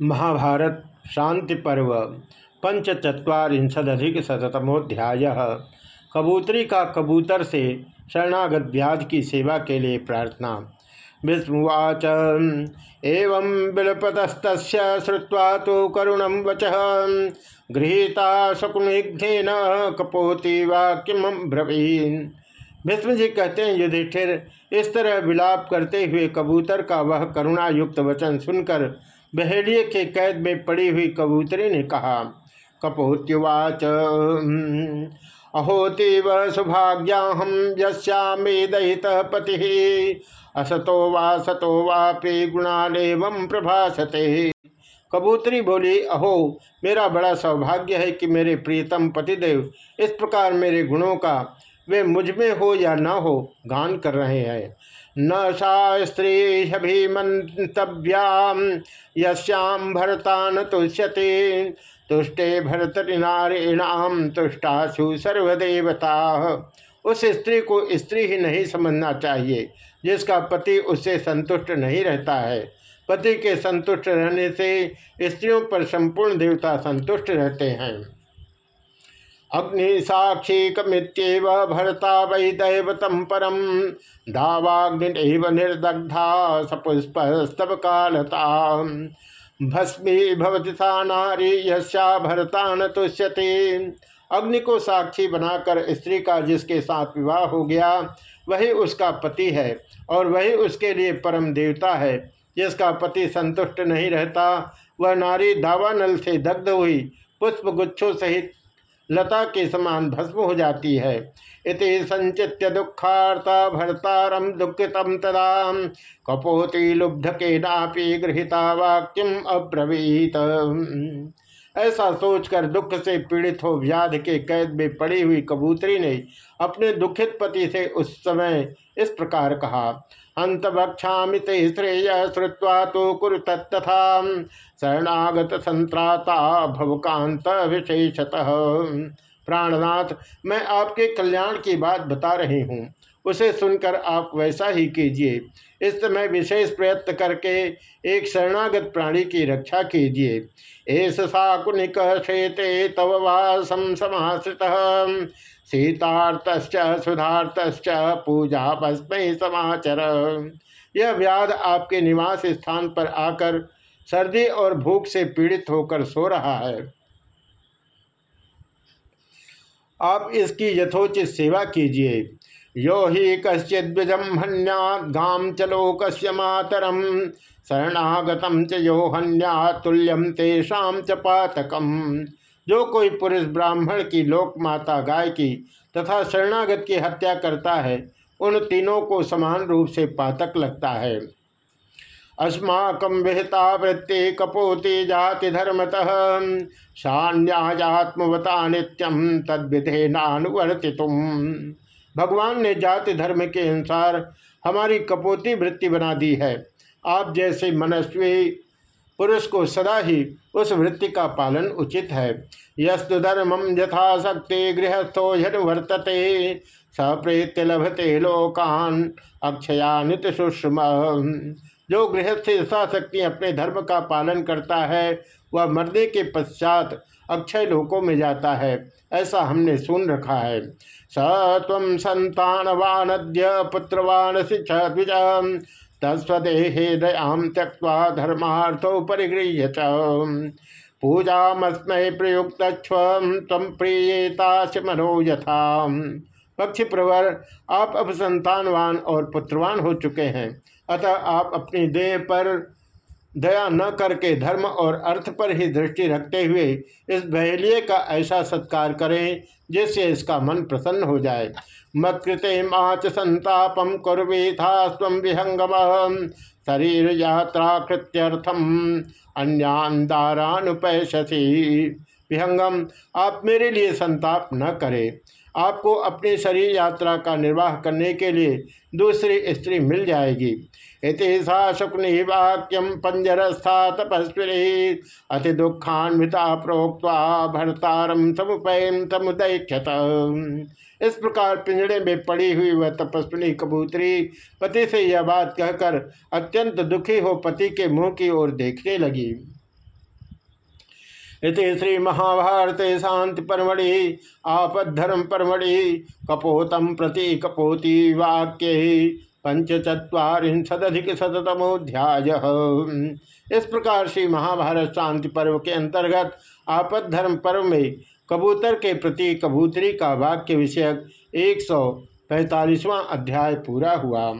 महाभारत, शांति पर्व पंचचत्वारिशदिक शतमोध्याय कबूतरी का कबूतर से शरणागत व्याज की सेवा के लिए प्रार्थना। विस्मुवाच एवं बिलपतस्त श्रुवा तो करुण वच। गृहीता शकुनिघ्नेन कपोति वाक्यम ब्रवीन। भीष्म जी कहते हैं, युधिष्ठिर, इस तरह विलाप करते हुए कबूतर का वह करुणा युक्त वचन सुनकर बहेड़िए के कैद में पड़ी हुई कबूतरी ने कहा कपोत्युवाच अहोतीव सौभाग्याहम यश्यामे दहित पति। असतो वा सतो वापि गुणालेवम प्रभासते। कबूतरी बोली, अहो, मेरा बड़ा सौभाग्य है कि मेरे प्रियतम पतिदेव इस प्रकार मेरे गुणों का वे मुझमें हो या न हो, गान कर रहे हैं। न सा स्त्री भीमंतव्याम यश्याम भरता न तुष्यते, तुष्टे भरतरिनारीणाम तुष्टाशु सर्वदेवता। उस स्त्री को स्त्री ही नहीं समझना चाहिए, जिसका पति उससे संतुष्ट नहीं रहता है। पति के संतुष्ट रहने से स्त्रियों पर संपूर्ण देवता संतुष्ट रहते हैं। अग्नि साक्षी कमित्यव भरता वै दैवतम परम धावाग्निव निर्दग्धा सपुष्पस्तव कालता भस्मी भवति सा नारी यशा भरता न तुष्यते। अग्नि को साक्षी बनाकर स्त्री का जिसके साथ विवाह हो गया, वही उसका पति है और वही उसके लिए परम देवता है। जिसका पति संतुष्ट नहीं रहता, वह नारी दावानल से दग्ध हुई पुष्प गुच्छों सहित लता के समान भस्म हो जाती है। इति संचित्य दुखार्ता भरतारम दुखितम तदा कपोती लुब्ध के नापी गृहिता वाक्यम अब्रवीत। ऐसा सोचकर दुख से पीड़ित हो व्याध के कैद में पड़ी हुई कबूतरी ने अपने दुखित पति से उस समय इस प्रकार कहा अंत बक्षा ते श्रेय श्रुवा तो कुर तथा शरणागत संत्राता भवकांत विशेषतः। प्राणनाथ, मैं आपके कल्याण की बात बता रही हूँ। उसे सुनकर आप वैसा ही कीजिए। इस समय विशेष प्रयत्न करके एक शरणागत प्राणी की रक्षा कीजिए। एस साकुनिक शेते तव वासम समाश्रित। सीतार्थ सुधार्थ पूजा भस्म समाचर। यह व्याध आपके निवास स्थान पर आकर सर्दी और भूख से पीड़ित होकर सो रहा है। आप इसकी यथोचित सेवा कीजिए। यो ही कश्चिद्विजम्हन्याम चलो कश्य मातरम शरणागतम च यो हन्या तुल्यम तेषाम च पातकम। जो कोई पुरुष ब्राह्मण की लोक माता गाय की तथा शरणागत की हत्या करता है, उन तीनों को समान रूप से पातक लगता है। अस्माक विहिता वृत्ति कपोति जाति धर्मतः सान्यात्मवता नित्यम तद्विधे नानुवर्ति भगवान ने जाति धर्म के अनुसार हमारी कपोती वृत्ति बना दी है। आप जैसे मनस्वी पुरुष को सदा ही उस वृत्ति का पालन उचित है। यस्तु धर्मम यथाशक्ति गृहस्थो वर्तते सप्रेत्य लभते लोकान अक्षयानित सुषम। जो गृहस्थ यथाशक्ति अपने धर्म का पालन करता है, वह मरने के पश्चात अक्षय लोकों में जाता है। ऐसा हमने सुन रखा है। स तम संतानवानद्य पुत्रवान शिक्षा द्विज तस्वदेहे दयाम त्यक्वा धर्मार्थो परिगृह्य पूजामस्मय प्रयुक्त तम प्रियता मनो यथा। पक्षी प्रवर आप अब संतानवान और पुत्रवान हो चुके हैं। अतः आप अपनी देह पर दया न करके धर्म और अर्थ पर ही दृष्टि रखते हुए इस बहेलिए का ऐसा सत्कार करें, जिससे इसका मन प्रसन्न हो जाए। मत्कृते माच संतापम कुर्वेथा स्व विहंगम। शरीर यात्रा कृत्यर्थम अन्यादारानुपैशसी विहंगम, आप मेरे लिए संताप न करें। आपको अपनी शरीर यात्रा का निर्वाह करने के लिए दूसरी स्त्री मिल जाएगी। इतिहा शुक्नि वाक्यम पंजरस्था तपस्वी अति दुखान्विता प्रोक्ता भरतारम समुपयम समुदैक्षत इस प्रकार पिंजड़े में पड़ी हुई वह तपस्विनी कबूतरी पति से यह बात कहकर अत्यंत दुखी हो पति के मुँह की ओर देखने लगी। इति श्री महाभारत शांति परमढ़ि, आपद्धर्म परमढ़ि कपोतम प्रति कपोति वाक्य पंचचत्वारिशदिक शतमोध्याय इस प्रकार श्री महाभारत शांति पर्व के अंतर्गत आपद धर्म पर्व में कबूतर के प्रति कबूतरी का वाक्य विषयक एक सौ अध्याय पूरा हुआ।